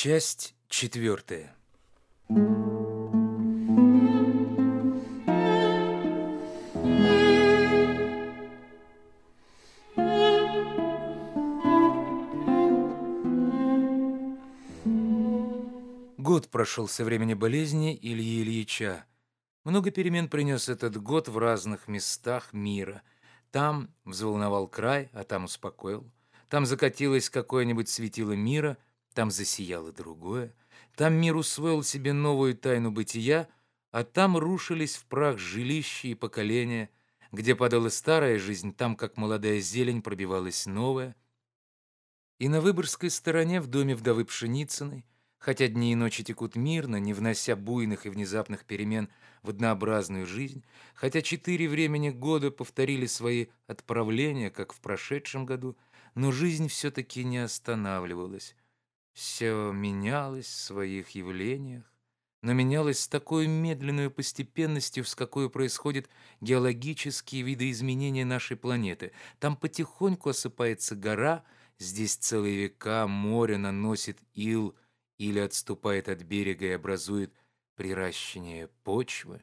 Часть четвертая. Год прошел со времени болезни Ильи Ильича. Много перемен принес этот год в разных местах мира. Там взволновал край, а там успокоил. Там закатилось какое-нибудь светило мира, там засияло другое. Там мир усвоил себе новую тайну бытия, а там рушились в прах жилища и поколения. Где падала старая жизнь, там, как молодая зелень, пробивалась новая. И на Выборгской стороне, в доме вдовы Пшеницыной, хотя дни и ночи текут мирно, не внося буйных и внезапных перемен в однообразную жизнь, хотя четыре времени года повторили свои отправления, как в прошедшем году, но жизнь все-таки не останавливалась. Все менялось в своих явлениях, но менялось с такой медленной постепенностью, с какой происходят геологические видоизменения нашей планеты. Там потихоньку осыпается гора, здесь целые века море наносит ил – или отступает от берега и образует приращение почвы.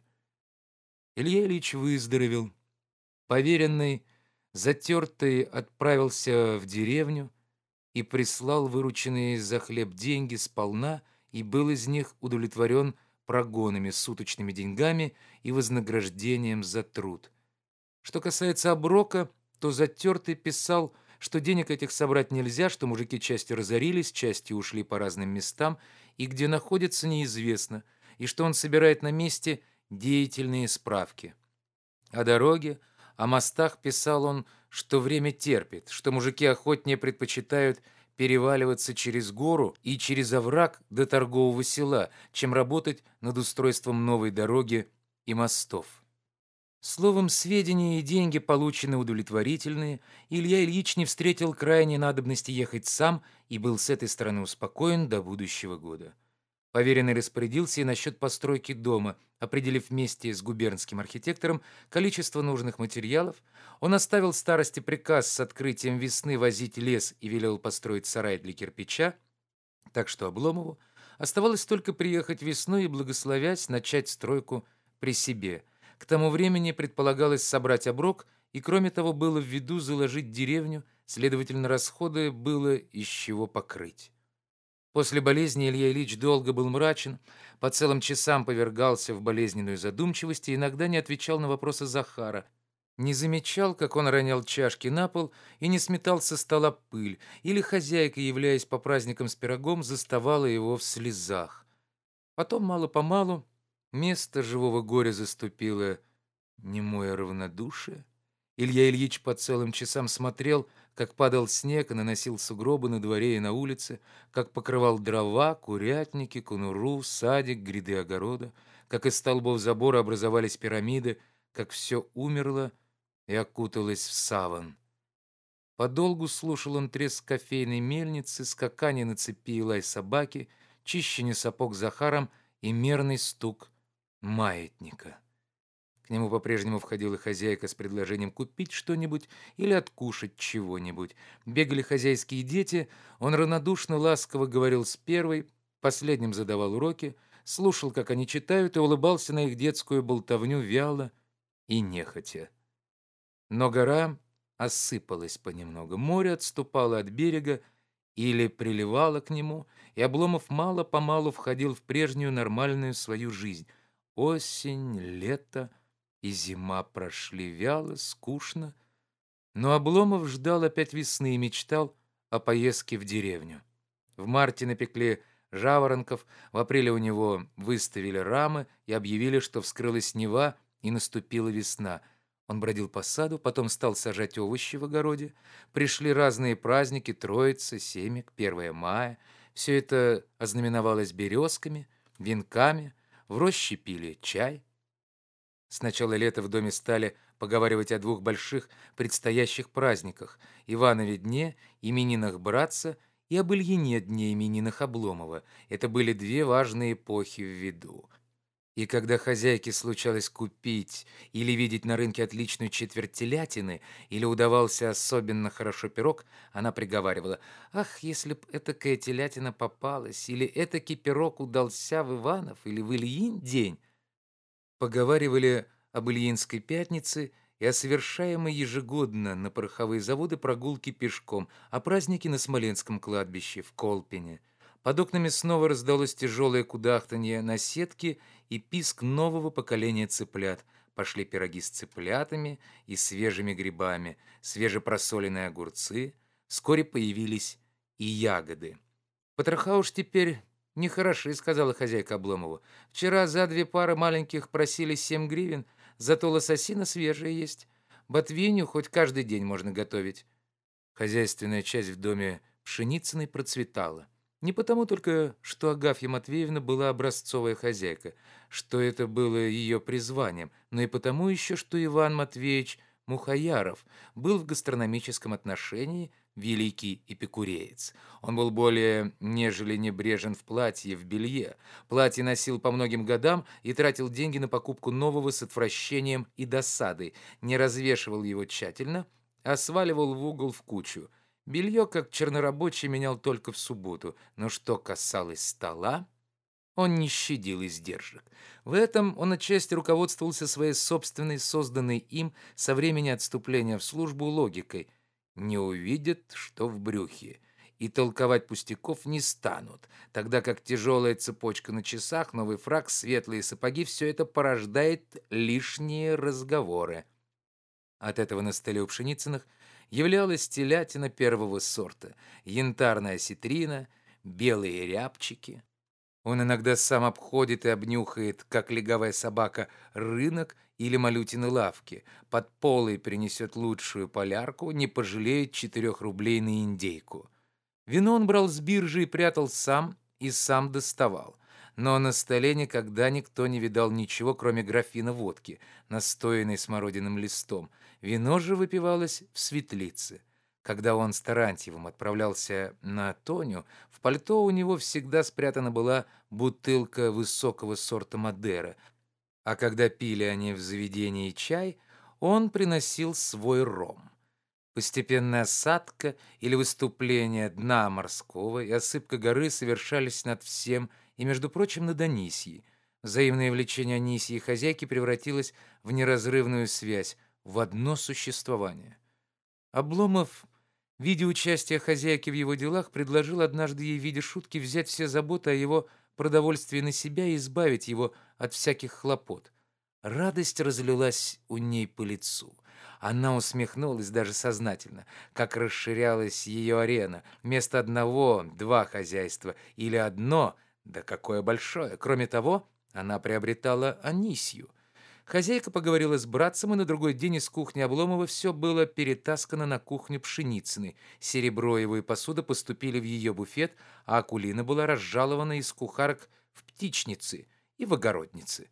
Илья Ильич выздоровел. Поверенный, затертый, отправился в деревню и прислал вырученные за хлеб деньги сполна и был из них удовлетворен прогонами, суточными деньгами и вознаграждением за труд. Что касается оброка, то затертый писал – что денег этих собрать нельзя, что мужики частью разорились, частью ушли по разным местам, и где находятся неизвестно, и что он собирает на месте деятельные справки. О дороге, о мостах писал он, что время терпит, что мужики охотнее предпочитают переваливаться через гору и через овраг до торгового села, чем работать над устройством новой дороги и мостов. Словом, сведения и деньги получены удовлетворительные, Илья Ильич не встретил крайней надобности ехать сам и был с этой стороны успокоен до будущего года. Поверенный распорядился и насчет постройки дома, определив вместе с губернским архитектором количество нужных материалов, он оставил старости приказ с открытием весны возить лес и велел построить сарай для кирпича, так что Обломову оставалось только приехать весной и, благословясь, начать стройку при себе – к тому времени предполагалось собрать оброк, и кроме того было в виду заложить деревню, следовательно, расходы было из чего покрыть. После болезни Илья Ильич долго был мрачен, по целым часам повергался в болезненную задумчивость и иногда не отвечал на вопросы Захара, не замечал, как он ронял чашки на пол и не сметал со стола пыль, или хозяйка, являясь по праздникам с пирогом, заставала его в слезах. Потом, мало-помалу, Место живого горя заступило немое равнодушие. Илья Ильич по целым часам смотрел, как падал снег и наносил сугробы на дворе и на улице, как покрывал дрова, курятники, конуру, садик, гряды огорода, как из столбов забора образовались пирамиды, как все умерло и окуталось в саван. Подолгу слушал он треск кофейной мельницы, скакание на цепи лай собаки, чищение сапог Захаром и мерный стук маятника. К нему по-прежнему входила хозяйка с предложением купить что-нибудь или откушать чего-нибудь. Бегали хозяйские дети, он равнодушно, ласково говорил с первой, последним задавал уроки, слушал, как они читают, и улыбался на их детскую болтовню вяло и нехотя. Но гора осыпалась понемногу, море отступало от берега или приливало к нему, и Обломов мало-помалу входил в прежнюю нормальную свою жизнь — Осень, лето и зима прошли вяло, скучно, но Обломов ждал опять весны и мечтал о поездке в деревню. В марте напекли жаворонков, в апреле у него выставили рамы и объявили, что вскрылась Нева и наступила весна. Он бродил по саду, потом стал сажать овощи в огороде. Пришли разные праздники, Троица, Семик, 1 мая. Все это ознаменовалось березками, венками — в роще пили чай. С начала лета в доме стали поговаривать о двух больших предстоящих праздниках – Иванове дне, именинах братца и об Ильине дне именинах Обломова. Это были две важные эпохи в виду. И когда хозяйке случалось купить или видеть на рынке отличную четверть телятины, или удавался особенно хорошо пирог, она приговаривала, «Ах, если б этакая телятина попалась, или этакий пирог удался в Иванов или в Ильин день!» Поговаривали об Ильинской пятнице и о совершаемой ежегодно на пороховые заводы прогулке пешком, о празднике на Смоленском кладбище в Колпине – под окнами снова раздалось тяжелое кудахтанье на сетке и писк нового поколения цыплят. Пошли пироги с цыплятами и свежими грибами, свежепросоленные огурцы. Вскоре появились и ягоды. «Потроха уж теперь нехороши», — сказала хозяйка Обломову. «Вчера за две пары маленьких просили семь гривен, зато лососина свежая есть. Ботвиню хоть каждый день можно готовить». Хозяйственная часть в доме Пшеницыной процветала. Не потому только, что Агафья Матвеевна была образцовая хозяйка, что это было ее призванием, но и потому еще, что Иван Матвеевич Мухаяров был в гастрономическом отношении великий эпикуреец. Он был более нежели небрежен в платье, в белье. Платье носил по многим годам и тратил деньги на покупку нового с отвращением и досадой, не развешивал его тщательно, а сваливал в угол в кучу – Белье, как чернорабочий, менял только в субботу, но что касалось стола, он не щадил издержек. В этом он отчасти руководствовался своей собственной, созданной им со времени отступления в службу логикой. Не увидят, что в брюхе, и толковать пустяков не станут, тогда как тяжелая цепочка на часах, новый фраг, светлые сапоги — все это порождает лишние разговоры. От этого на столе у Пшеницыных являлась телятина первого сорта, янтарная ситрина, белые рябчики. Он иногда сам обходит и обнюхает, как легавая собака, рынок или малютины лавки, под полой принесет лучшую полярку, не пожалеет четырех рублей на индейку. Вино он брал с биржи и прятал сам, и сам доставал. Но на столе никогда никто не видал ничего, кроме графина водки, настоянной смородиным листом — Вино же выпивалось в светлице. Когда он с Тарантьевым отправлялся на Тоню, в пальто у него всегда спрятана была бутылка высокого сорта Мадера, а когда пили они в заведении чай, он приносил свой ром. Постепенная осадка или выступление дна морского и осыпка горы совершались над всем и, между прочим, над Анисьей. Взаимное влечение Анисьи и хозяйки превратилось в неразрывную связь, в одно существование. Обломов, видя участие хозяйки в его делах, предложил однажды ей в виде шутки взять все заботы о его продовольствии на себя и избавить его от всяких хлопот. Радость разлилась у ней по лицу. Она усмехнулась даже сознательно, как расширялась ее арена. Вместо одного — два хозяйства, или одно — да какое большое. Кроме того, она приобретала Анисью. Хозяйка поговорила с братцем, и на другой день из кухни Обломова все было перетаскано на кухню Пшеницыной. Серебро его и посуда поступили в ее буфет, а Акулина была разжалована из кухарок в птичницы и в огородницы.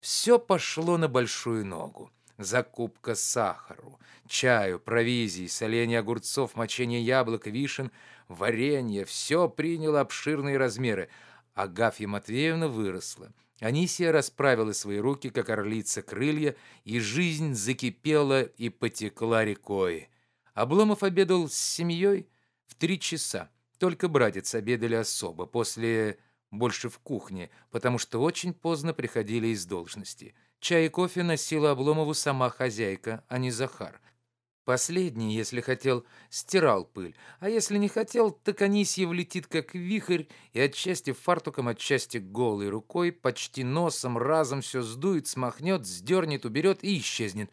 Все пошло на большую ногу. Закупка сахару, чаю, провизии, соления огурцов, мочение яблок, вишен, варенье — все приняло обширные размеры. Агафья Матвеевна выросла — Анисия расправила свои руки, как орлица крылья, и жизнь закипела и потекла рекой. Обломов обедал с семьей в три часа. Только братец обедали особо, после больше в кухне, потому что очень поздно приходили из должности. Чай и кофе носила Обломову сама хозяйка, а не Захар. Последний, если хотел, стирал пыль, а если не хотел, так Анисьев летит как вихрь и отчасти фартуком, отчасти голой рукой, почти носом, разом все сдует, смахнет, сдернет, уберет и исчезнет.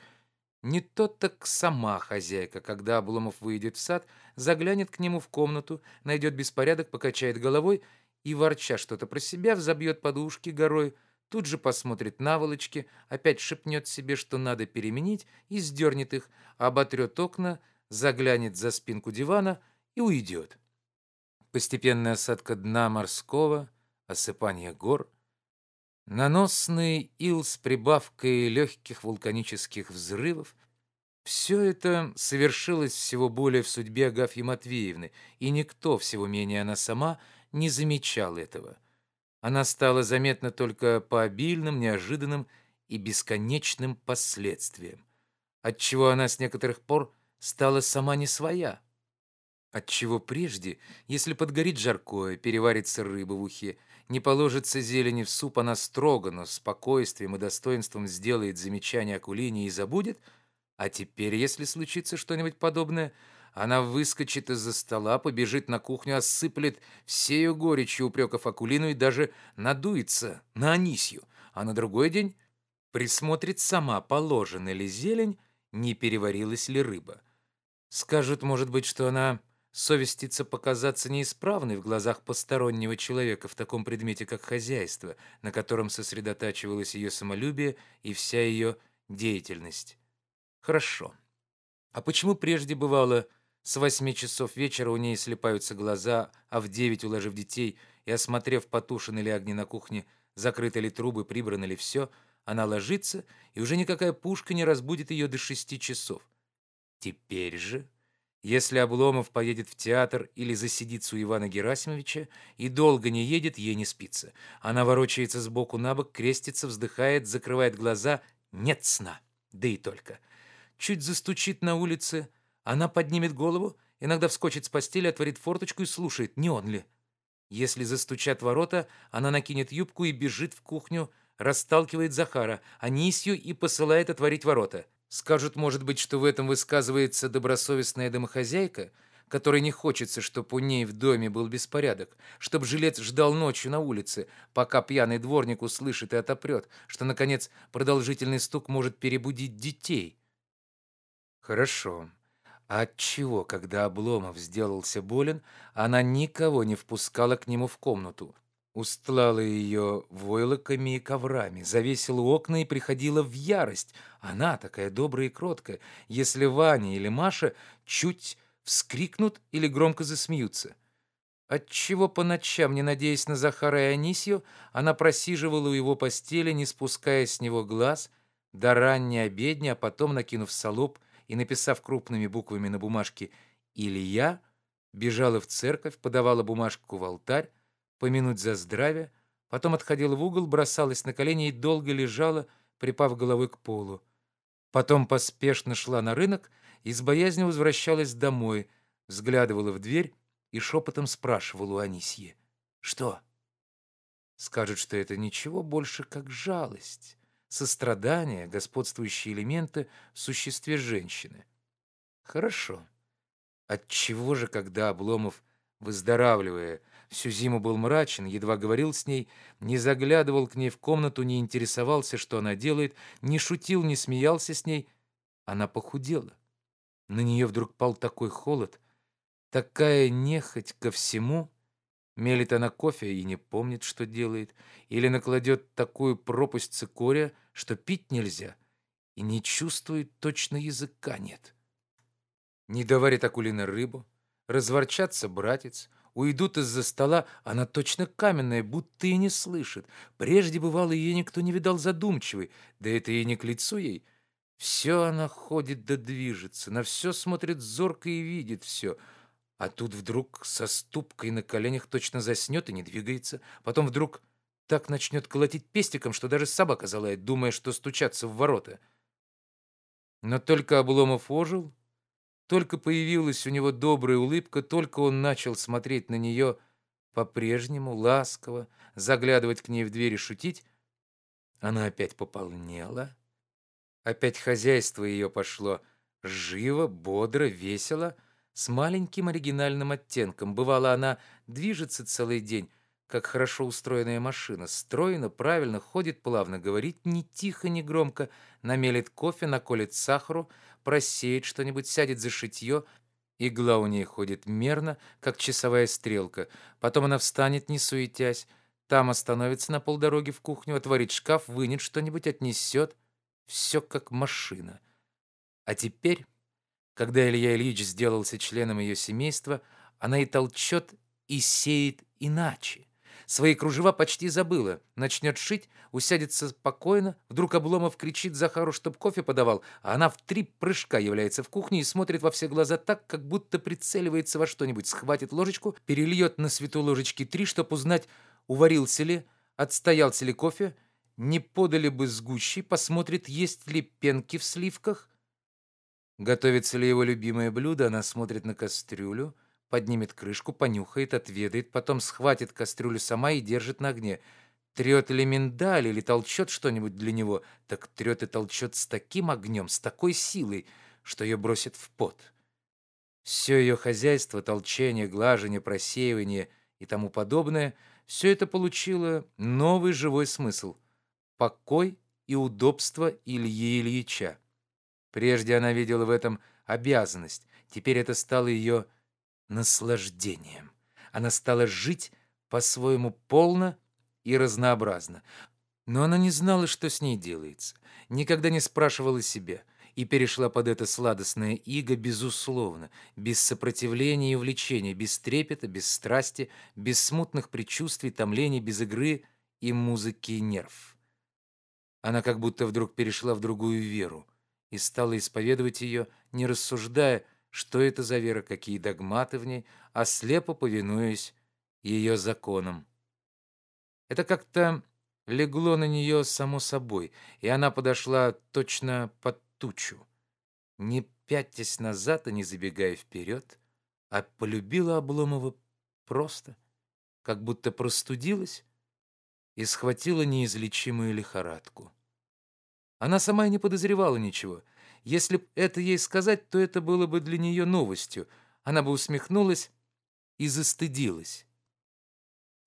Не то так сама хозяйка, когда Обломов выйдет в сад, заглянет к нему в комнату, найдет беспорядок, покачает головой и, ворча что-то про себя, взобьет подушки горой, тут же посмотрит наволочки, опять шепнет себе, что надо переменить, и сдернет их, оботрет окна, заглянет за спинку дивана и уйдет. Постепенная осадка дна морского, осыпание гор, наносный ил с прибавкой легких вулканических взрывов — все это совершилось всего более в судьбе Агафьи Матвеевны, и никто, всего менее она сама, не замечал этого. Она стала заметна только по обильным, неожиданным и бесконечным последствиям, отчего она с некоторых пор стала сама не своя. Отчего прежде, если подгорит жаркое, переварится рыба в ухе, не положится зелени в суп, она строго, но с спокойствием и достоинством сделает замечание Акулине и забудет, а теперь, если случится что-нибудь подобное, она выскочит из-за стола, побежит на кухню, осыплет всею горечью упреков Акулину и даже надуется на Анисью, а на другой день присмотрит сама, положена ли зелень, не переварилась ли рыба. Скажут, может быть, что она совестится показаться неисправной в глазах постороннего человека в таком предмете, как хозяйство, на котором сосредотачивалось ее самолюбие и вся ее деятельность. Хорошо. А почему прежде бывало с восьми часов вечера у ней слепаются глаза, а в девять, уложив детей и осмотрев, потушены ли огни на кухне, закрыты ли трубы, прибрано ли все, она ложится, и уже никакая пушка не разбудит ее до шести часов. Теперь же, если Обломов поедет в театр или засидится у Ивана Герасимовича и долго не едет, ей не спится. Она ворочается сбоку на бок, крестится, вздыхает, закрывает глаза. Нет сна. Да и только. Чуть застучит на улице — она поднимет голову, иногда вскочит с постели, отворит форточку и слушает, не он ли. Если застучат ворота, она накинет юбку и бежит в кухню, расталкивает Захара, Анисью и посылает отворить ворота. Скажут, может быть, что в этом высказывается добросовестная домохозяйка, которой не хочется, чтобы у ней в доме был беспорядок, чтобы жилец ждал ночью на улице, пока пьяный дворник услышит и отопрет, что, наконец, продолжительный стук может перебудить детей. Хорошо. Отчего, когда Обломов сделался болен, она никого не впускала к нему в комнату? Устлала ее войлоками и коврами, завесила окна и приходила в ярость. Она, такая добрая и кроткая, если Ваня или Маша чуть вскрикнут или громко засмеются. Отчего по ночам, не надеясь на Захара и Анисью, она просиживала у его постели, не спуская с него глаз, до ранней обедни, а потом, накинув солоб, и, написав крупными буквами на бумажке «Илья», бежала в церковь, подавала бумажку в алтарь, помянуть за здравие, потом отходила в угол, бросалась на колени и долго лежала, припав головой к полу. Потом поспешно шла на рынок и с боязнью возвращалась домой, взглядывала в дверь и шепотом спрашивала у Анисьи. «Что?» Скажет, что это ничего больше, как жалость сострадание, господствующие элементы в существе женщины. Хорошо. Отчего же, когда Обломов, выздоравливая, всю зиму был мрачен, едва говорил с ней, не заглядывал к ней в комнату, не интересовался, что она делает, не шутил, не смеялся с ней, она похудела. На нее вдруг пал такой холод, такая нехоть ко всему, Мелит она кофе и не помнит, что делает, или накладет такую пропасть цикория, что пить нельзя, и не чувствует, точно языка нет. Не доварит Акулина рыбу, разворчатся братец, уйдут из-за стола, она точно каменная, будто и не слышит. Прежде, бывало, ее никто не видал задумчивой, да это и не к лицу ей. Все она ходит да движется, на все смотрит зорко и видит все — а тут вдруг со ступкой на коленях точно заснет и не двигается. Потом вдруг так начнет колотить пестиком, что даже собака залает, думая, что стучаться в ворота. Но только Обломов ожил, только появилась у него добрая улыбка, только он начал смотреть на нее по-прежнему, ласково, заглядывать к ней в дверь и шутить, она опять пополнела. Опять хозяйство ее пошло живо, бодро, весело — с маленьким оригинальным оттенком. Бывало, она движется целый день, как хорошо устроенная машина, стройно, правильно, ходит плавно, говорит ни тихо, ни громко, намелит кофе, наколет сахару, просеет что-нибудь, сядет за шитье, игла у ней ходит мерно, как часовая стрелка. Потом она встанет, не суетясь, там остановится на полдороги в кухню, отворит шкаф, вынет что-нибудь, отнесет. Все как машина. А теперь когда Илья Ильич сделался членом ее семейства, она и толчет, и сеет иначе. Свои кружева почти забыла. Начнет шить, усядется спокойно. Вдруг Обломов кричит Захару, чтоб кофе подавал, а она в три прыжка является в кухне и смотрит во все глаза так, как будто прицеливается во что-нибудь. Схватит ложечку, перельет на свету ложечки три, чтоб узнать, уварился ли, отстоялся ли кофе, не подали бы сгущи, посмотрит, есть ли пенки в сливках. Готовится ли его любимое блюдо, она смотрит на кастрюлю, поднимет крышку, понюхает, отведает, потом схватит кастрюлю сама и держит на огне. Трет ли миндаль или толчет что-нибудь для него, так трет и толчет с таким огнем, с такой силой, что ее бросит в пот. Все ее хозяйство, толчение, глажение, просеивание и тому подобное, все это получило новый живой смысл — покой и удобство Ильи Ильича. Прежде она видела в этом обязанность, теперь это стало ее наслаждением. Она стала жить по-своему полно и разнообразно. Но она не знала, что с ней делается, никогда не спрашивала себя и перешла под это сладостное иго безусловно, без сопротивления и увлечения, без трепета, без страсти, без смутных предчувствий, томлений, без игры и музыки нерв. Она как будто вдруг перешла в другую веру и стала исповедовать ее, не рассуждая, что это за вера, какие догматы в ней, а слепо повинуясь ее законам. Это как-то легло на нее само собой, и она подошла точно под тучу. Не пятясь назад и не забегая вперед, а полюбила Обломова просто, как будто простудилась и схватила неизлечимую лихорадку. Она сама и не подозревала ничего — если б это ей сказать, то это было бы для нее новостью. Она бы усмехнулась и застыдилась.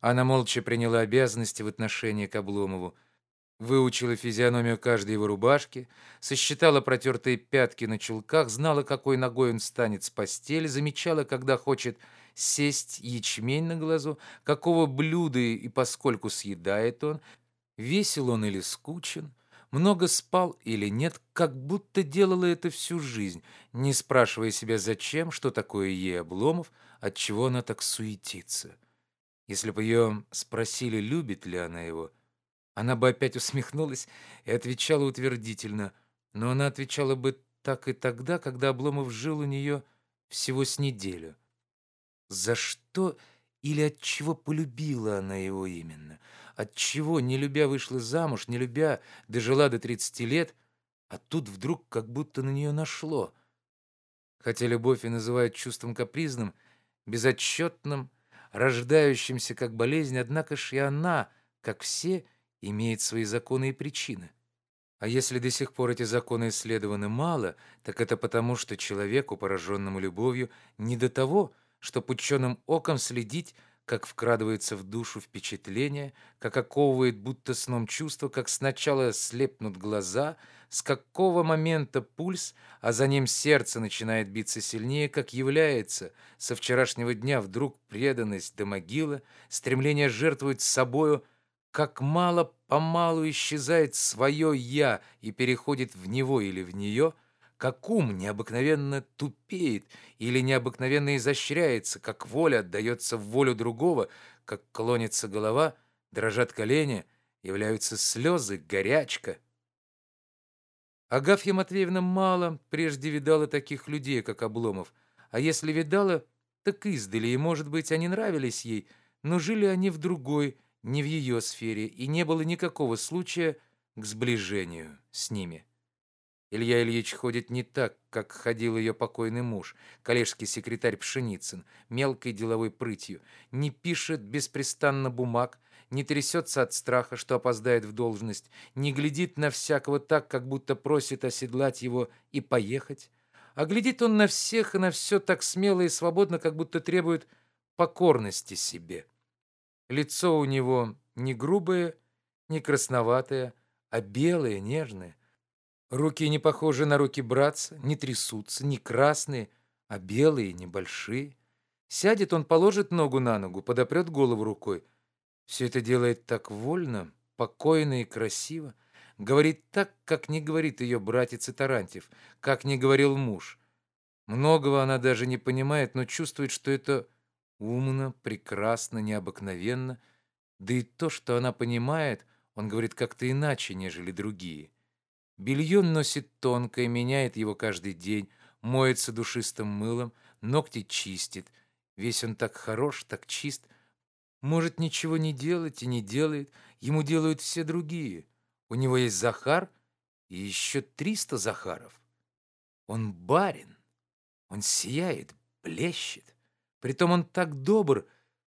Она молча приняла обязанности в отношении к Обломову, выучила физиономию каждой его рубашки, сосчитала протертые пятки на чулках, знала, какой ногой он встанет с постели, замечала, когда хочет сесть ячмень на глазу, какого блюда и поскольку съедает он, весел он или скучен — много спал или нет, как будто делала это всю жизнь, не спрашивая себя, зачем, что такое ей Обломов, отчего она так суетится. Если бы ее спросили, любит ли она его, она бы опять усмехнулась и отвечала утвердительно, но она отвечала бы так и тогда, когда Обломов жил у нее всего с неделю. За что или от чего полюбила она его именно? Отчего, не любя, вышла замуж, не любя, дожила до 30 лет, а тут вдруг как будто на нее нашло. Хотя любовь и называют чувством капризным, безотчетным, рождающимся как болезнь, однако ж и она, как все, имеет свои законы и причины. А если до сих пор эти законы исследованы мало, так это потому, что человеку, пораженному любовью, не до того, чтобы ученым оком следить как вкрадывается в душу впечатление, как оковывает будто сном чувство, как сначала слепнут глаза, с какого момента пульс, а за ним сердце начинает биться сильнее, как является со вчерашнего дня вдруг преданность до могилы, стремление жертвовать собою, как мало-помалу исчезает свое «я» и переходит в него или в нее — как ум необыкновенно тупеет или необыкновенно изощряется, как воля отдается в волю другого, как клонится голова, дрожат колени, являются слезы, горячка. Агафья Матвеевна мало прежде видала таких людей, как Обломов, а если видала, так издали, и, может быть, они нравились ей, но жили они в другой, не в ее сфере, и не было никакого случая к сближению с ними. Илья Ильич ходит не так, как ходил ее покойный муж, коллежский секретарь Пшеницын, мелкой деловой прытью, не пишет беспрестанно бумаг, не трясется от страха, что опоздает в должность, не глядит на всякого так, как будто просит оседлать его и поехать, а глядит он на всех и на все так смело и свободно, как будто требует покорности себе. Лицо у него не грубое, не красноватое, а белое, нежное, Руки не похожи на руки братца, не трясутся, не красные, а белые, небольшие. Сядет он, положит ногу на ногу, подопрет голову рукой. Все это делает так вольно, покойно и красиво. Говорит так, как не говорит ее братец и Тарантьев, как не говорил муж. Многого она даже не понимает, но чувствует, что это умно, прекрасно, необыкновенно. Да и то, что она понимает, он говорит как-то иначе, нежели другие. Белье носит тонкое, меняет его каждый день, моется душистым мылом, ногти чистит. Весь он так хорош, так чист. может ничего не делать и не делает, ему делают все другие. У него есть Захар и еще триста Захаров. Он барин, он сияет, блещет. Притом он так добр,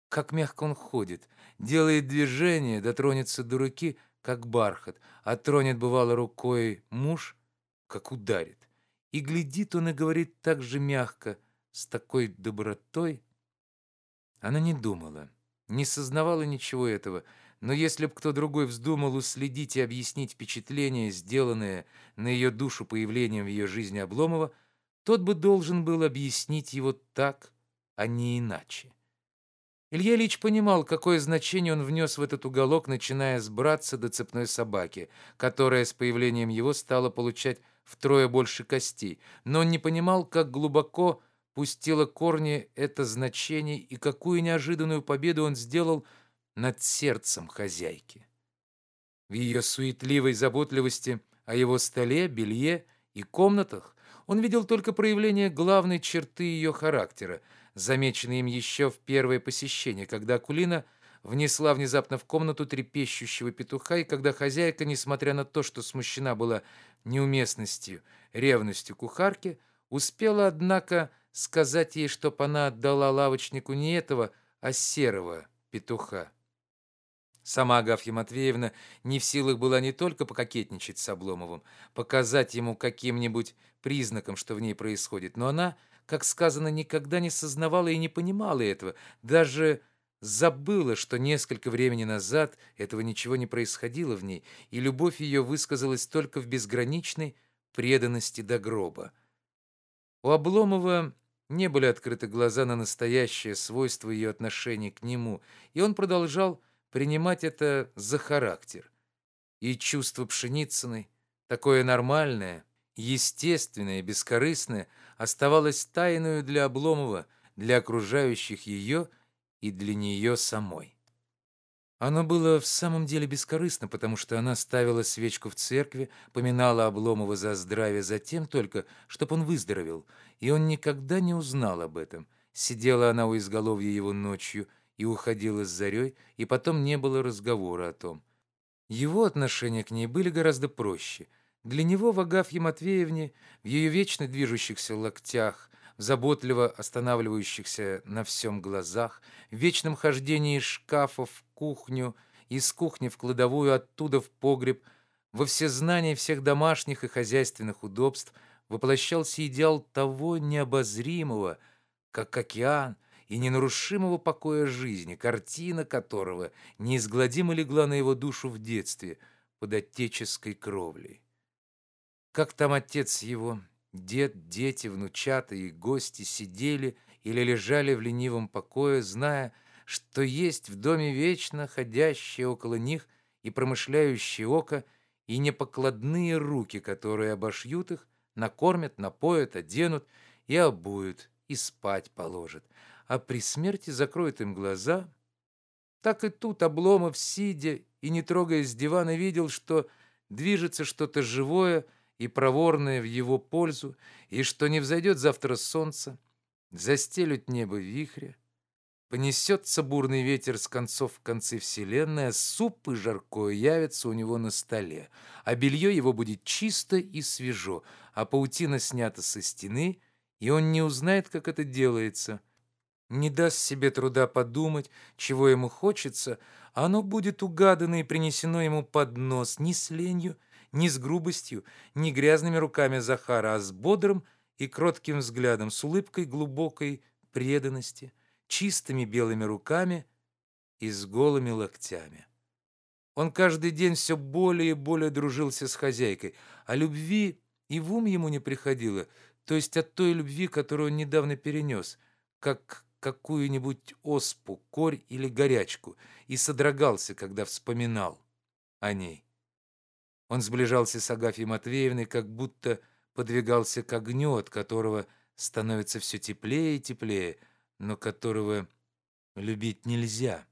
как мягко он ходит, делает движение, дотронется до руки, как бархат, а тронет, бывало, рукой муж, как ударит. И глядит он и говорит так же мягко, с такой добротой. Она не думала, не сознавала ничего этого, но если б кто другой вздумал уследить и объяснить впечатление, сделанное на ее душу появлением в ее жизни Обломова, тот бы должен был объяснить его так, а не иначе. Илья Ильич понимал, какое значение он внес в этот уголок, начиная с братца до цепной собаки, которая с появлением его стала получать втрое больше костей, но он не понимал, как глубоко пустило корни это значение и какую неожиданную победу он сделал над сердцем хозяйки. В ее суетливой заботливости о его столе, белье и комнатах он видел только проявление главной черты ее характера — замеченный им еще в первое посещение, когда Акулина внесла внезапно в комнату трепещущего петуха, и когда хозяйка, несмотря на то, что смущена была неуместностью, ревностью кухарки, успела, однако, сказать ей, чтоб она отдала лавочнику не этого, а серого петуха. Сама Агафья Матвеевна не в силах была не только пококетничать с Обломовым, показать ему каким-нибудь признаком, что в ней происходит, но она — как сказано, никогда не сознавала и не понимала этого, даже забыла, что несколько времени назад этого ничего не происходило в ней, и любовь ее высказалась только в безграничной преданности до гроба. У Обломова не были открыты глаза на настоящее свойство ее отношения к нему, и он продолжал принимать это за характер. И чувство Пшеницыной, такое нормальное, естественное, бескорыстное, оставалось тайною для Обломова, для окружающих ее и для нее самой. Оно было в самом деле бескорыстно, потому что она ставила свечку в церкви, поминала Обломова за здравие затем только, чтобы он выздоровел, и он никогда не узнал об этом. Сидела она у изголовья его ночью и уходила с зарей, и потом не было разговора о том. Его отношения к ней были гораздо проще — для него в Агафье Матвеевне, в ее вечно движущихся локтях, заботливо останавливающихся на всем глазах, в вечном хождении из шкафа в кухню, из кухни в кладовую, оттуда в погреб, во всезнании всех домашних и хозяйственных удобств воплощался идеал того необозримого, как океан, и ненарушимого покоя жизни, картина которого неизгладимо легла на его душу в детстве под отеческой кровлей. Как там отец его, дед, дети, внучата и гости сидели или лежали в ленивом покое, зная, что есть в доме вечно ходящее около них и промышляющее око, и непокладные руки, которые обошьют их, накормят, напоят, оденут и обуют, и спать положат, а при смерти закроют им глаза. Так и тут Обломов, сидя и не трогаясь с дивана, видел, что движется что-то живое, и проворное в его пользу, и что не взойдет завтра солнце, застелют небо вихря, понесется бурный ветер с концов в концы вселенной, а суп и жаркое явятся у него на столе, а белье его будет чисто и свежо, а паутина снята со стены, и он не узнает, как это делается, не даст себе труда подумать, чего ему хочется, а оно будет угадано и принесено ему под нос не с ленью, не с грубостью, не грязными руками Захара, а с бодрым и кротким взглядом, с улыбкой глубокой преданности, чистыми белыми руками и с голыми локтями. Он каждый день все более и более дружился с хозяйкой, а любви и в ум ему не приходило, то есть от той любви, которую он недавно перенес, как какую-нибудь оспу, корь или горячку, и содрогался, когда вспоминал о ней. Он сближался с Агафьей Матвеевной, как будто подвигался к огню, от которого становится все теплее и теплее, но которого любить нельзя.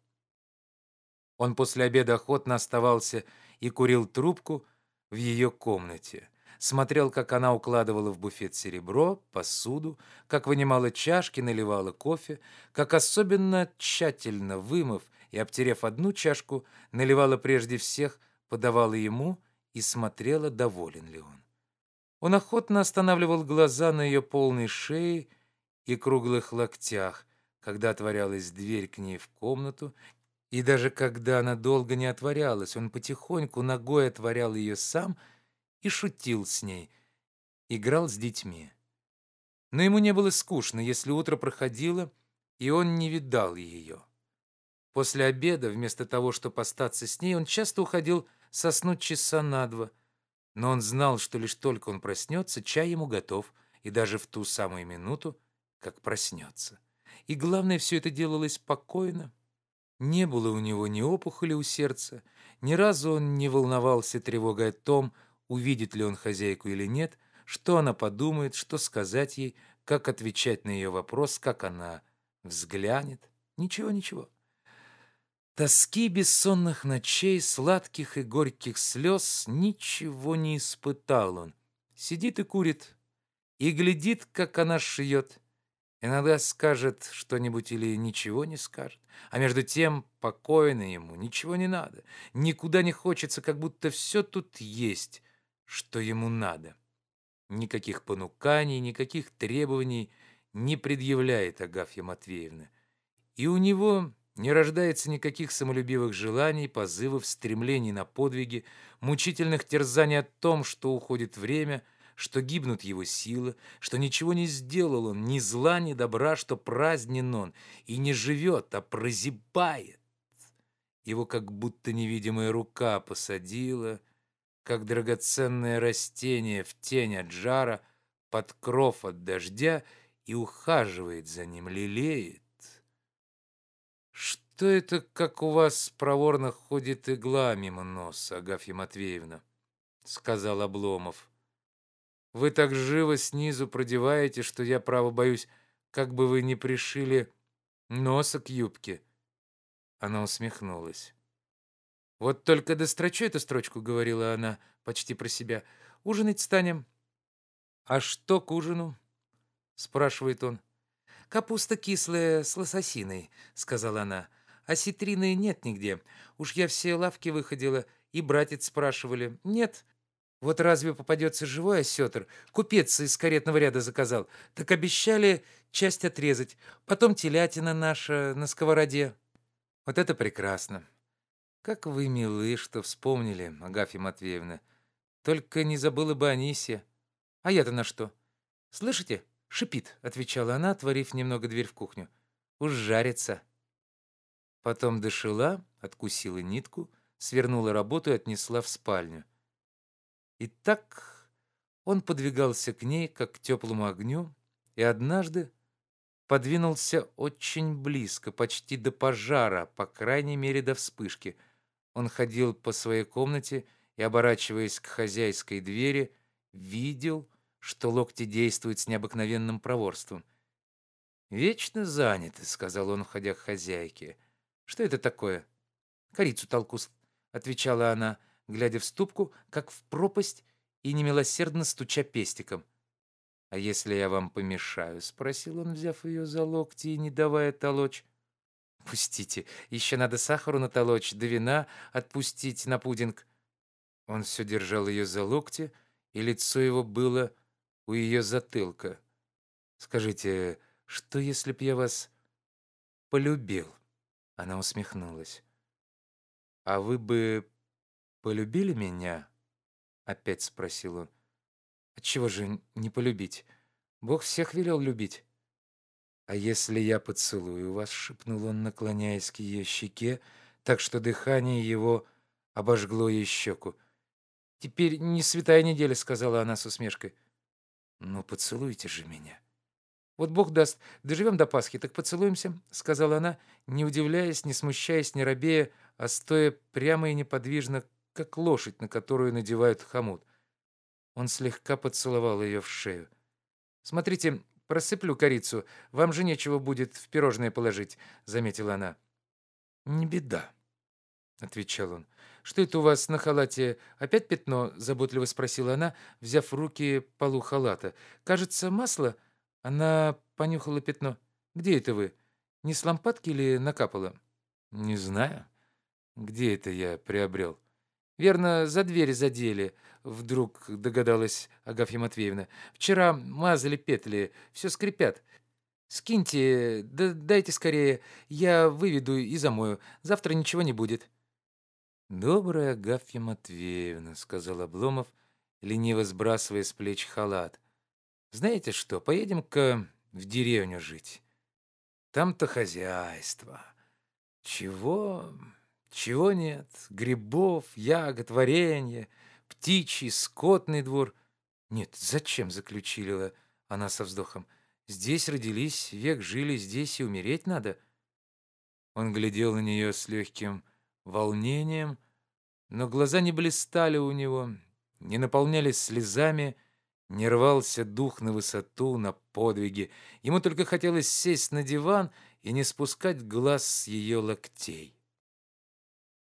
Он после обеда охотно оставался и курил трубку в ее комнате. Смотрел, как она укладывала в буфет серебро, посуду, как вынимала чашки, наливала кофе, как особенно тщательно вымыв, и, обтерев одну чашку, наливала прежде всех, подавала ему и смотрела, доволен ли он. Он охотно останавливал глаза на ее полной шее и круглых локтях, когда отворялась дверь к ней в комнату, и даже когда она долго не отворялась, он потихоньку ногой отворял ее сам и шутил с ней, играл с детьми. Но ему не было скучно, если утро проходило, и он не видал ее. После обеда, вместо того, чтобы остаться с ней, он часто уходил соснуть часа на два. Но он знал, что лишь только он проснется, чай ему готов, и даже в ту самую минуту, как проснется. И главное, все это делалось спокойно. Не было у него ни опухоли у сердца, ни разу он не волновался тревогой о том, увидит ли он хозяйку или нет, что она подумает, что сказать ей, как отвечать на ее вопрос, как она взглянет. Ничего, ничего. Тоски бессонных ночей, сладких и горьких слез ничего не испытал он. Сидит и курит, и глядит, как она шьет. Иногда скажет что-нибудь или ничего не скажет. А между тем покойно ему, ничего не надо. Никуда не хочется, как будто все тут есть, что ему надо. Никаких понуканий, никаких требований не предъявляет Агафья Матвеевна. И у него не рождается никаких самолюбивых желаний, позывов, стремлений на подвиги, мучительных терзаний о том, что уходит время, что гибнут его силы, что ничего не сделал он, ни зла, ни добра, что празднен он и не живет, а прозябает. Его как будто невидимая рука посадила, как драгоценное растение в тень от жара, под кров от дождя и ухаживает за ним, лелеет. «Что это, как у вас проворно ходит игла мимо носа, Агафья Матвеевна?» — сказал Обломов. «Вы так живо снизу продеваете, что я, право, боюсь, как бы вы не пришили носа к юбке». Она усмехнулась. «Вот только дострочу эту строчку», — говорила она почти про себя. «Ужинать станем». «А что к ужину?» — спрашивает он. «Капуста кислая с лососиной», — сказала она. А ситрины нет нигде. Уж я все лавки выходила, и братец спрашивали. Нет. Вот разве попадется живой осетр? Купец из каретного ряда заказал. Так обещали часть отрезать. Потом телятина наша на сковороде. Вот это прекрасно. Как вы милы, что вспомнили, Агафья Матвеевна. Только не забыла бы Анисия. А я-то на что? Слышите? Шипит, отвечала она, отворив немного дверь в кухню. Уж жарится. Потом дошила, откусила нитку, свернула работу и отнесла в спальню. И так он подвигался к ней, как к теплому огню, и однажды подвинулся очень близко, почти до пожара, по крайней мере, до вспышки. Он ходил по своей комнате и, оборачиваясь к хозяйской двери, видел, что локти действуют с необыкновенным проворством. «Вечно заняты», — сказал он, входя к хозяйке. Что это такое? Корицу толку, отвечала она, глядя в ступку, как в пропасть и немилосердно стуча пестиком. «А если я вам помешаю?» — спросил он, взяв ее за локти и не давая толочь. «Пустите, еще надо сахару натолочь, да вина отпустить на пудинг». Он все держал ее за локти, и лицо его было у ее затылка. «Скажите, что если б я вас полюбил?» Она усмехнулась. «А вы бы полюбили меня?» Опять спросил он. «Отчего же не полюбить? Бог всех велел любить». «А если я поцелую вас?» — шепнул он, наклоняясь к ее щеке, так что дыхание его обожгло ей щеку. «Теперь не святая неделя», — сказала она с усмешкой. «Ну, поцелуйте же меня». Вот Бог даст, доживем до Пасхи, так поцелуемся», — сказала она, не удивляясь, не смущаясь, не робея, а стоя прямо и неподвижно, как лошадь, на которую надевают хомут. Он слегка поцеловал ее в шею. «Смотрите, просыплю корицу. Вам же нечего будет в пирожное положить», — заметила она. «Не беда», — отвечал он. «Что это у вас на халате? Опять пятно?» — заботливо спросила она, взяв в руки полу халата. «Кажется, масло?» Она понюхала пятно. «Где это вы? Не с лампадки или накапала?» Не знаю, где это я приобрел. Верно, за дверь задели, вдруг догадалась Агафья Матвеевна. Вчера мазали петли, все скрипят. Скиньте, да дайте скорее, я выведу и замою. Завтра ничего не будет. Добрая Агафья Матвеевна, сказал Обломов, лениво сбрасывая с плеч халат. Знаете что, поедем-ка в деревню жить. Там-то хозяйство. Чего? Чего нет? Грибов, ягод, варенье, птичий, скотный двор. Нет, зачем заключила она со вздохом? Здесь родились, век жили, здесь и умереть надо. Он глядел на нее с легким волнением, но глаза не блистали у него, не наполнялись слезами, не рвался дух на высоту, на подвиги. Ему только хотелось сесть на диван и не спускать глаз с ее локтей.